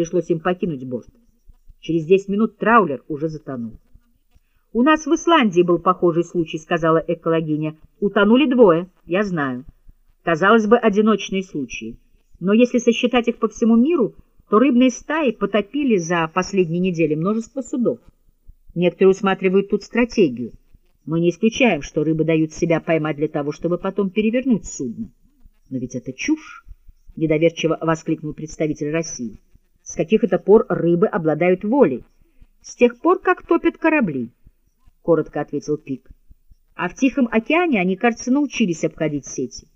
Пришлось им покинуть борт. Через десять минут траулер уже затонул. — У нас в Исландии был похожий случай, — сказала экологиня. — Утонули двое, я знаю. Казалось бы, одиночные случаи. Но если сосчитать их по всему миру, то рыбные стаи потопили за последние недели множество судов. Некоторые усматривают тут стратегию. Мы не исключаем, что рыбы дают себя поймать для того, чтобы потом перевернуть судно. Но ведь это чушь, — недоверчиво воскликнул представитель России. С каких это пор рыбы обладают волей? С тех пор, как топят корабли, — коротко ответил Пик. А в Тихом океане они, кажется, научились обходить сети.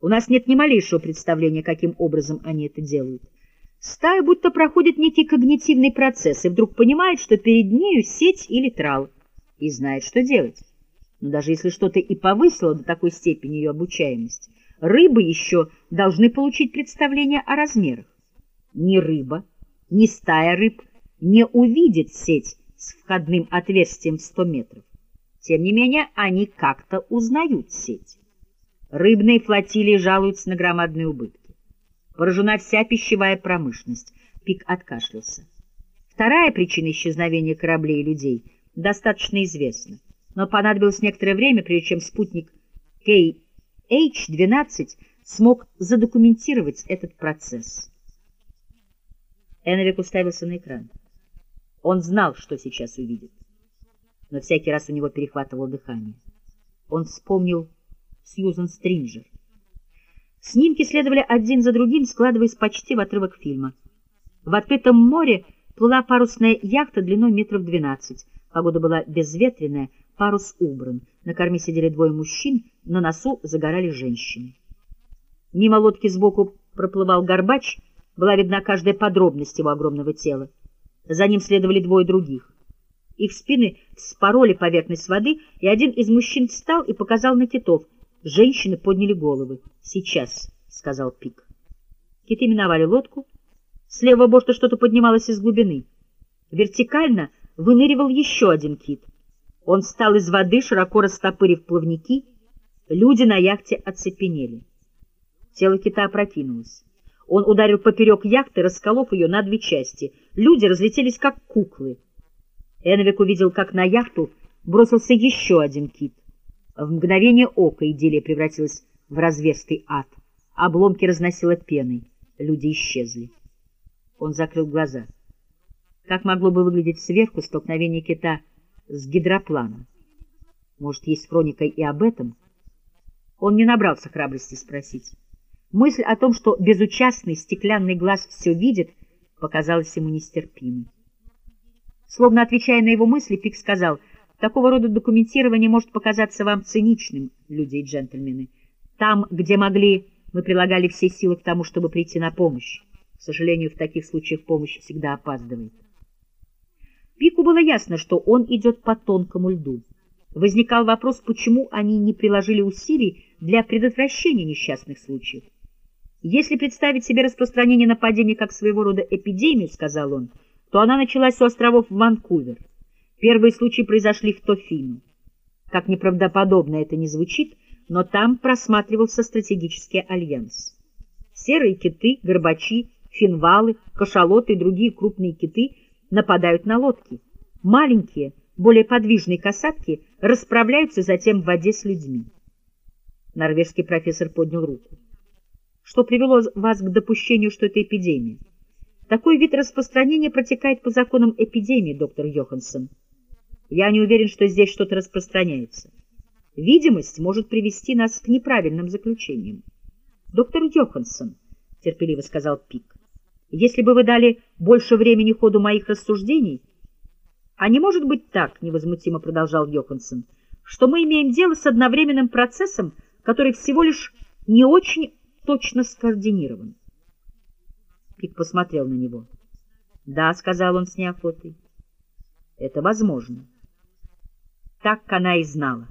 У нас нет ни малейшего представления, каким образом они это делают. Стая будто проходит некий когнитивный процесс и вдруг понимает, что перед нею сеть или трал, и знает, что делать. Но даже если что-то и повысило до такой степени ее обучаемость, рыбы еще должны получить представление о размерах. Ни рыба, ни стая рыб не увидит сеть с входным отверстием в 100 метров. Тем не менее, они как-то узнают сеть. Рыбные флотилии жалуются на громадные убытки. Поражена вся пищевая промышленность. Пик откашлялся. Вторая причина исчезновения кораблей и людей достаточно известна, но понадобилось некоторое время, прежде чем спутник KH-12 смог задокументировать этот процесс. Эновик уставился на экран. Он знал, что сейчас увидит, но всякий раз у него перехватывало дыхание. Он вспомнил Сьюзан Стринджер. Снимки следовали один за другим, складываясь почти в отрывок фильма. В открытом море плыла парусная яхта длиной метров двенадцать. Погода была безветренная, парус убран. На корме сидели двое мужчин, на носу загорали женщины. Мимо лодки сбоку проплывал горбач, была видна каждая подробность его огромного тела. За ним следовали двое других. Их спины вспороли поверхность воды, и один из мужчин встал и показал на китов — Женщины подняли головы. «Сейчас», — сказал Пик. Киты миновали лодку. С левого борта что-то поднималось из глубины. Вертикально выныривал еще один кит. Он встал из воды, широко растопырив плавники. Люди на яхте оцепенели. Тело кита опрокинулось. Он ударил поперек яхты, расколов ее на две части. Люди разлетелись, как куклы. Энвик увидел, как на яхту бросился еще один кит. В мгновение ока идиллия превратилась в разверстый ад. Обломки разносило пеной. Люди исчезли. Он закрыл глаза. Как могло бы выглядеть сверху столкновение кита с гидропланом? Может, есть хроника и об этом? Он не набрался храбрости спросить. Мысль о том, что безучастный стеклянный глаз все видит, показалась ему нестерпимой. Словно отвечая на его мысли, Пик сказал — Такого рода документирование может показаться вам циничным, люди и джентльмены. Там, где могли, мы прилагали все силы к тому, чтобы прийти на помощь. К сожалению, в таких случаях помощь всегда опаздывает. Пику было ясно, что он идет по тонкому льду. Возникал вопрос, почему они не приложили усилий для предотвращения несчастных случаев. Если представить себе распространение нападения как своего рода эпидемию, сказал он, то она началась у островов Ванкувер. Первые случаи произошли в Тофину. Как неправдоподобно это не звучит, но там просматривался стратегический альянс. Серые киты, горбачи, финвалы, кашалоты и другие крупные киты нападают на лодки. Маленькие, более подвижные касатки расправляются затем в воде с людьми. Норвежский профессор поднял руку. Что привело вас к допущению, что это эпидемия? Такой вид распространения протекает по законам эпидемии, доктор Йоханссон. Я не уверен, что здесь что-то распространяется. Видимость может привести нас к неправильным заключениям. Доктор Йоханссон, — терпеливо сказал Пик, — если бы вы дали больше времени ходу моих рассуждений... А не может быть так, — невозмутимо продолжал Йоханссон, — что мы имеем дело с одновременным процессом, который всего лишь не очень точно скоординирован. Пик посмотрел на него. — Да, — сказал он с неохотой, — это возможно. Так она и знала.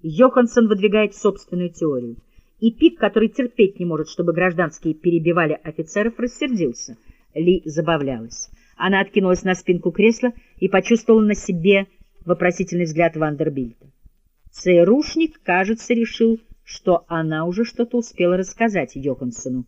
Йоханссон выдвигает собственную теорию. И Пик, который терпеть не может, чтобы гражданские перебивали офицеров, рассердился. Ли забавлялась. Она откинулась на спинку кресла и почувствовала на себе вопросительный взгляд Вандербильта. ЦРУшник, кажется, решил, что она уже что-то успела рассказать Йоханссону.